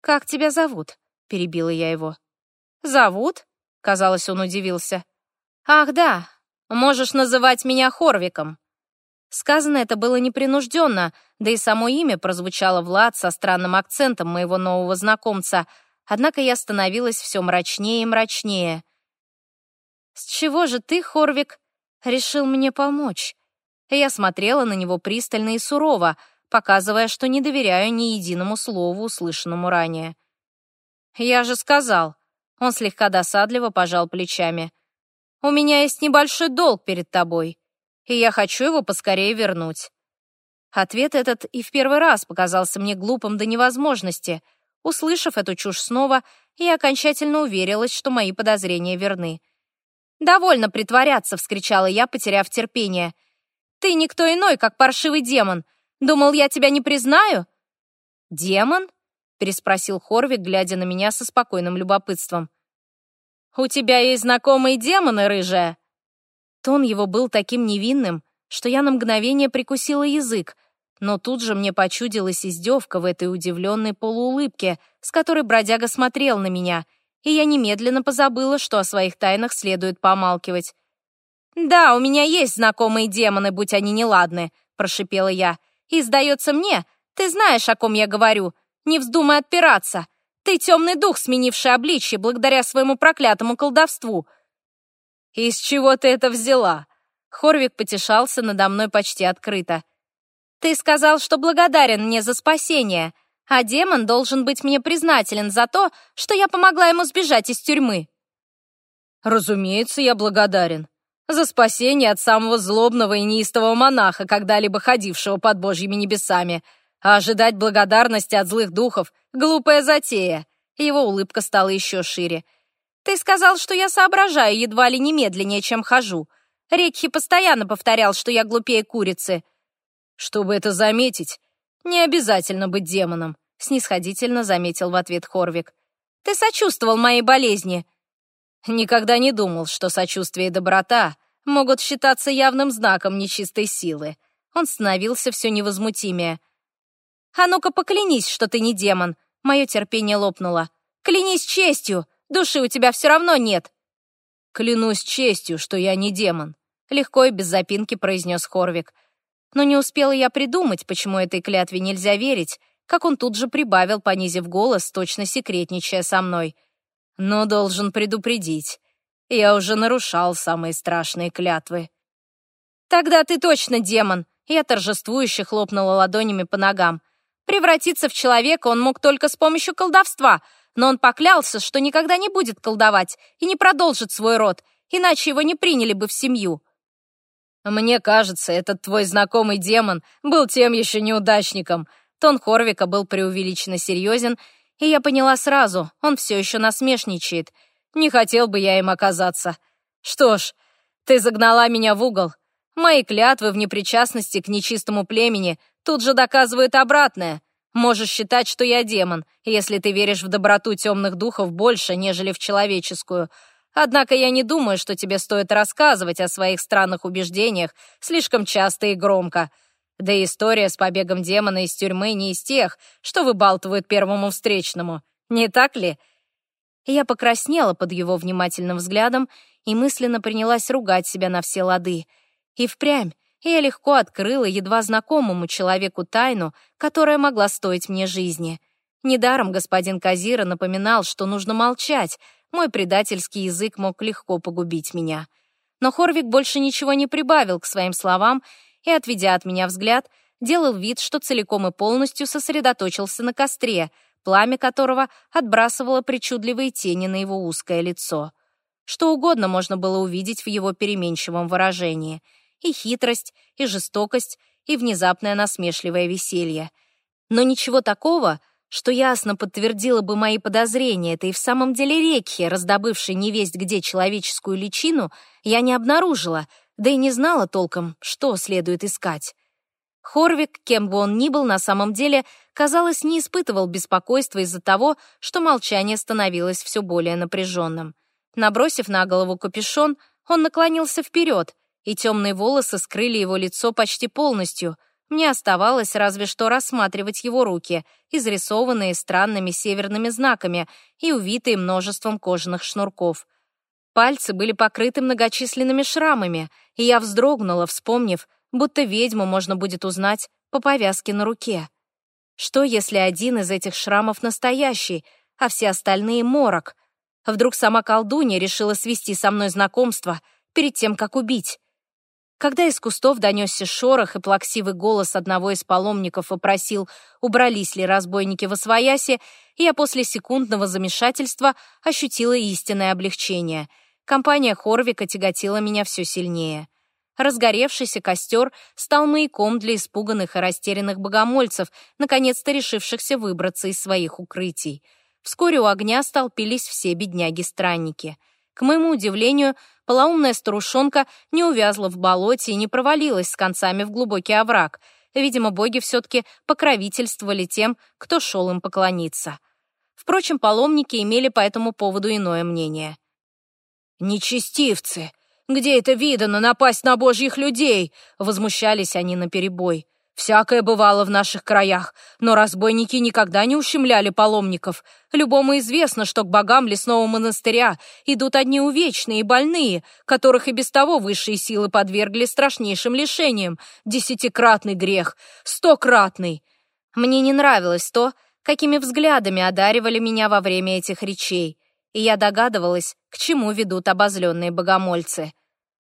«Как тебя зовут?» — перебила я его. «Зовут?» — казалось, он удивился. «Ах, да, можешь называть меня Хорвиком». Сказано это было непринужденно, да и само имя прозвучало Влад со странным акцентом моего нового знакомца, однако я становилась все мрачнее и мрачнее. «С чего же ты, Хорвик, решил мне помочь?» Я смотрела на него пристально и сурово, показывая, что не доверяю ни единому слову, услышанному ранее. «Я же сказал», — он слегка досадливо пожал плечами, «у меня есть небольшой долг перед тобой, и я хочу его поскорее вернуть». Ответ этот и в первый раз показался мне глупым до невозможности. Услышав эту чушь снова, я окончательно уверилась, что мои подозрения верны. «Довольно притворяться!» — вскричала я, потеряв терпение — ты никто иной, как паршивый демон. Думал, я тебя не признаю?» «Демон?» — переспросил Хорвик, глядя на меня со спокойным любопытством. «У тебя есть знакомые демоны, рыжая?» Тон его был таким невинным, что я на мгновение прикусила язык, но тут же мне почудилась издевка в этой удивленной полуулыбке, с которой бродяга смотрел на меня, и я немедленно позабыла, что о своих тайнах следует помалкивать. «Да, у меня есть знакомые демоны, будь они неладны», — прошипела я. «И, сдается мне, ты знаешь, о ком я говорю. Не вздумай отпираться. Ты темный дух, сменивший обличье благодаря своему проклятому колдовству». «Из чего ты это взяла?» Хорвик потешался надо мной почти открыто. «Ты сказал, что благодарен мне за спасение, а демон должен быть мне признателен за то, что я помогла ему сбежать из тюрьмы». «Разумеется, я благодарен за спасение от самого злобного и неистового монаха, когда-либо ходившего под божьими небесами. А ожидать благодарности от злых духов — глупая затея. Его улыбка стала еще шире. «Ты сказал, что я соображаю едва ли не медленнее, чем хожу. Рекхи постоянно повторял, что я глупее курицы». «Чтобы это заметить, не обязательно быть демоном», — снисходительно заметил в ответ Хорвик. «Ты сочувствовал моей болезни». Никогда не думал, что сочувствие и доброта могут считаться явным знаком нечистой силы. Он становился все невозмутимее. «А ну-ка поклянись, что ты не демон!» Мое терпение лопнуло. «Клянись честью! Души у тебя все равно нет!» «Клянусь честью, что я не демон», — легко и без запинки произнес Хорвик. Но не успела я придумать, почему этой клятве нельзя верить, как он тут же прибавил, понизив голос, точно секретничая со мной. «Но должен предупредить. Я уже нарушал самые страшные клятвы. Тогда ты точно демон. Я торжествующе хлопнула ладонями по ногам. Превратиться в человека он мог только с помощью колдовства, но он поклялся, что никогда не будет колдовать и не продолжит свой род, иначе его не приняли бы в семью. Мне кажется, этот твой знакомый демон был тем еще неудачником. Тон Хорвика был преувеличенно серьезен, и я поняла сразу, он все еще насмешничает — не хотел бы я им оказаться. Что ж, ты загнала меня в угол. Мои клятвы в непричастности к нечистому племени тут же доказывают обратное. Можешь считать, что я демон, если ты веришь в доброту темных духов больше, нежели в человеческую. Однако я не думаю, что тебе стоит рассказывать о своих странных убеждениях слишком часто и громко. Да и история с побегом демона из тюрьмы не из тех, что выбалтывают первому встречному. Не так ли? Я покраснела под его внимательным взглядом и мысленно принялась ругать себя на все лады. И впрямь я легко открыла едва знакомому человеку тайну, которая могла стоить мне жизни. Недаром господин Казира напоминал, что нужно молчать, мой предательский язык мог легко погубить меня. Но Хорвик больше ничего не прибавил к своим словам и, отведя от меня взгляд, делал вид, что целиком и полностью сосредоточился на костре — пламя которого отбрасывало причудливые тени на его узкое лицо. Что угодно можно было увидеть в его переменчивом выражении. И хитрость, и жестокость, и внезапное насмешливое веселье. Но ничего такого, что ясно подтвердило бы мои подозрения, это и в самом деле Рекхи, раздобывший невесть где человеческую личину, я не обнаружила, да и не знала толком, что следует искать. Хорвик, кем бы он ни был на самом деле, казалось, не испытывал беспокойства из-за того, что молчание становилось все более напряженным. Набросив на голову капюшон, он наклонился вперед, и темные волосы скрыли его лицо почти полностью. Мне оставалось разве что рассматривать его руки, изрисованные странными северными знаками и увитые множеством кожаных шнурков. Пальцы были покрыты многочисленными шрамами, и я вздрогнула, вспомнив, будто ведьму можно будет узнать по повязке на руке. Что, если один из этих шрамов настоящий, а все остальные — морок? Вдруг сама колдунья решила свести со мной знакомство перед тем, как убить? Когда из кустов донесся шорох и плаксивый голос одного из паломников вопросил, убрались ли разбойники во своясе, я после секундного замешательства ощутила истинное облегчение. Компания Хорвика тяготила меня все сильнее. Разгоревшийся костер стал маяком для испуганных и растерянных богомольцев, наконец-то решившихся выбраться из своих укрытий. Вскоре у огня столпились все бедняги-странники. К моему удивлению, полоумная старушонка не увязла в болоте и не провалилась с концами в глубокий овраг. Видимо, боги все-таки покровительствовали тем, кто шел им поклониться. Впрочем, паломники имели по этому поводу иное мнение. «Нечестивцы! Где это видано напасть на божьих людей?» Возмущались они наперебой. Всякое бывало в наших краях, но разбойники никогда не ущемляли паломников. Любому известно, что к богам лесного монастыря идут одни увечные и больные, которых и без того высшие силы подвергли страшнейшим лишениям. Десятикратный грех, стократный. Мне не нравилось то, какими взглядами одаривали меня во время этих речей, и я догадывалась, к чему ведут обозленные богомольцы.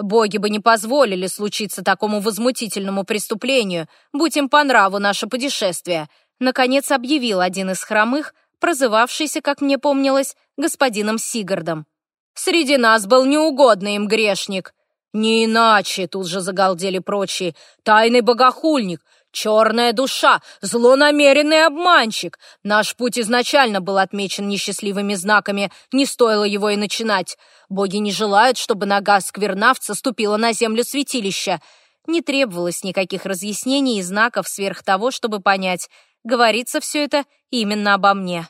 Боги бы не позволили случиться такому возмутительному преступлению, будь им по нраву наше путешествие», наконец объявил один из хромых, прозывавшийся, как мне помнилось, господином Сигардом. «Среди нас был неугодный им грешник». «Не иначе», — тут же загалдели прочие, — «тайный богохульник, Черная душа, злонамеренный обманщик. Наш путь изначально был отмечен несчастливыми знаками, не стоило его и начинать. Боги не желают, чтобы нога сквернавца ступила на землю святилища. Не требовалось никаких разъяснений и знаков сверх того, чтобы понять, говорится все это именно обо мне.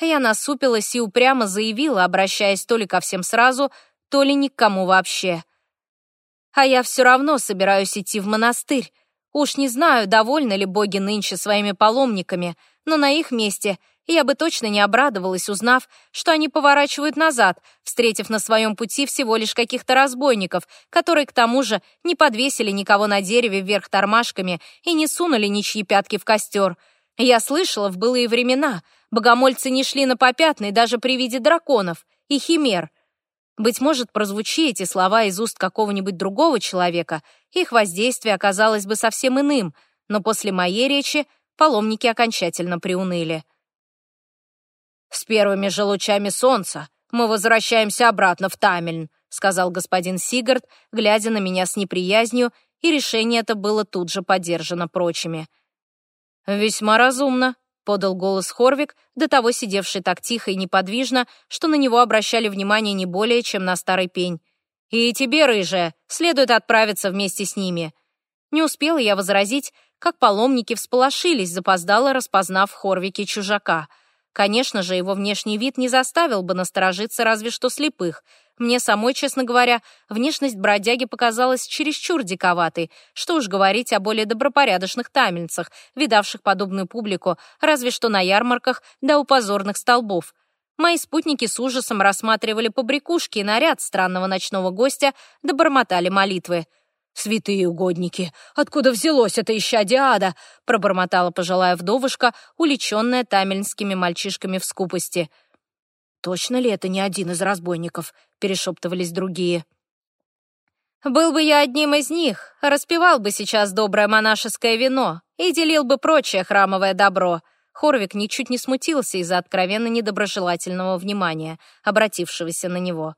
Я насупилась и упрямо заявила, обращаясь то ли ко всем сразу, то ли ни к кому вообще. А я все равно собираюсь идти в монастырь. Уж не знаю, довольны ли боги нынче своими паломниками, но на их месте я бы точно не обрадовалась, узнав, что они поворачивают назад, встретив на своем пути всего лишь каких-то разбойников, которые, к тому же, не подвесили никого на дереве вверх тормашками и не сунули ничьи пятки в костер. Я слышала в былые времена, богомольцы не шли на попятный даже при виде драконов и химер — быть может, прозвучи эти слова из уст какого-нибудь другого человека, их воздействие оказалось бы совсем иным, но после моей речи паломники окончательно приуныли. «С первыми же лучами солнца мы возвращаемся обратно в Тамельн», сказал господин Сигард, глядя на меня с неприязнью, и решение это было тут же поддержано прочими. «Весьма разумно», — подал голос Хорвик, до того сидевший так тихо и неподвижно, что на него обращали внимание не более, чем на старый пень. «И тебе, рыжая, следует отправиться вместе с ними». Не успела я возразить, как паломники всполошились, запоздало распознав в чужака — Конечно же, его внешний вид не заставил бы насторожиться разве что слепых. Мне самой, честно говоря, внешность бродяги показалась чересчур диковатой, что уж говорить о более добропорядочных тамельцах, видавших подобную публику, разве что на ярмарках да у позорных столбов. Мои спутники с ужасом рассматривали побрякушки и наряд странного ночного гостя, да бормотали молитвы — «Святые угодники! Откуда взялось это исчадие ада?» пробормотала пожилая вдовушка, уличенная тамельнскими мальчишками в скупости. «Точно ли это не один из разбойников?» Перешептывались другие. «Был бы я одним из них, распевал бы сейчас доброе монашеское вино и делил бы прочее храмовое добро». Хорвик ничуть не смутился из-за откровенно недоброжелательного внимания, обратившегося на него.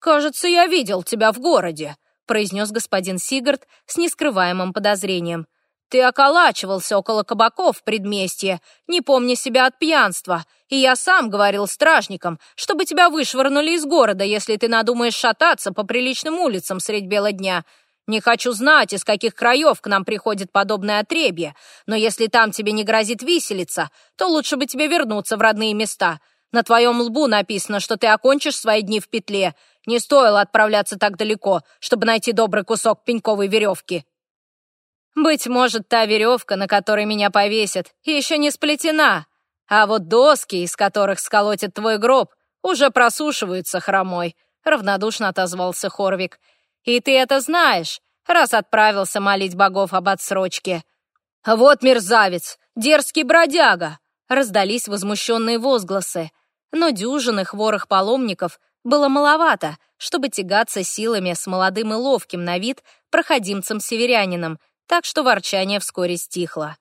«Кажется, я видел тебя в городе», произнес господин Сигард с нескрываемым подозрением. «Ты околачивался около кабаков в предместье, не помня себя от пьянства, и я сам говорил стражникам, чтобы тебя вышвырнули из города, если ты надумаешь шататься по приличным улицам средь бела дня. Не хочу знать, из каких краев к нам приходит подобное отребье, но если там тебе не грозит виселица, то лучше бы тебе вернуться в родные места. На твоем лбу написано, что ты окончишь свои дни в петле. Не стоило отправляться так далеко, чтобы найти добрый кусок пеньковой веревки». Быть может, та веревка, на которой меня повесят, еще не сплетена, а вот доски, из которых сколотят твой гроб, уже просушиваются хромой», — равнодушно отозвался Хорвик. «И ты это знаешь, раз отправился молить богов об отсрочке». «Вот мерзавец, дерзкий бродяга!» — раздались возмущенные возгласы. Но дюжины хворых паломников было маловато, чтобы тягаться силами с молодым и ловким на вид проходимцем-северянином, так что ворчание вскоре стихло.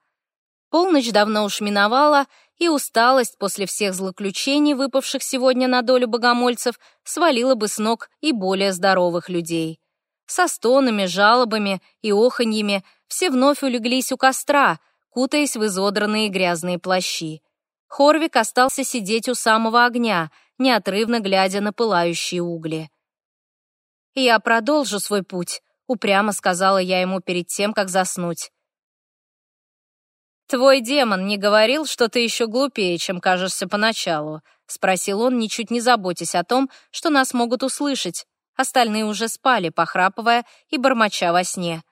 Полночь давно уж миновала, и усталость после всех злоключений, выпавших сегодня на долю богомольцев, свалила бы с ног и более здоровых людей. Со стонами, жалобами и оханьями все вновь улеглись у костра, кутаясь в изодранные грязные плащи. Хорвик остался сидеть у самого огня, неотрывно глядя на пылающие угли. «Я продолжу свой путь», — упрямо сказала я ему перед тем, как заснуть. «Твой демон не говорил, что ты еще глупее, чем кажешься поначалу?» — спросил он, ничуть не заботясь о том, что нас могут услышать. Остальные уже спали, похрапывая и бормоча во сне.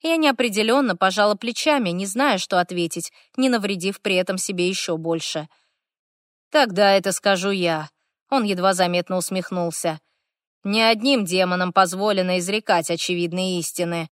Я неопределенно пожала плечами, не зная, что ответить, не навредив при этом себе еще больше. «Тогда это скажу я», — он едва заметно усмехнулся. «Не одним демонам позволено изрекать очевидные истины.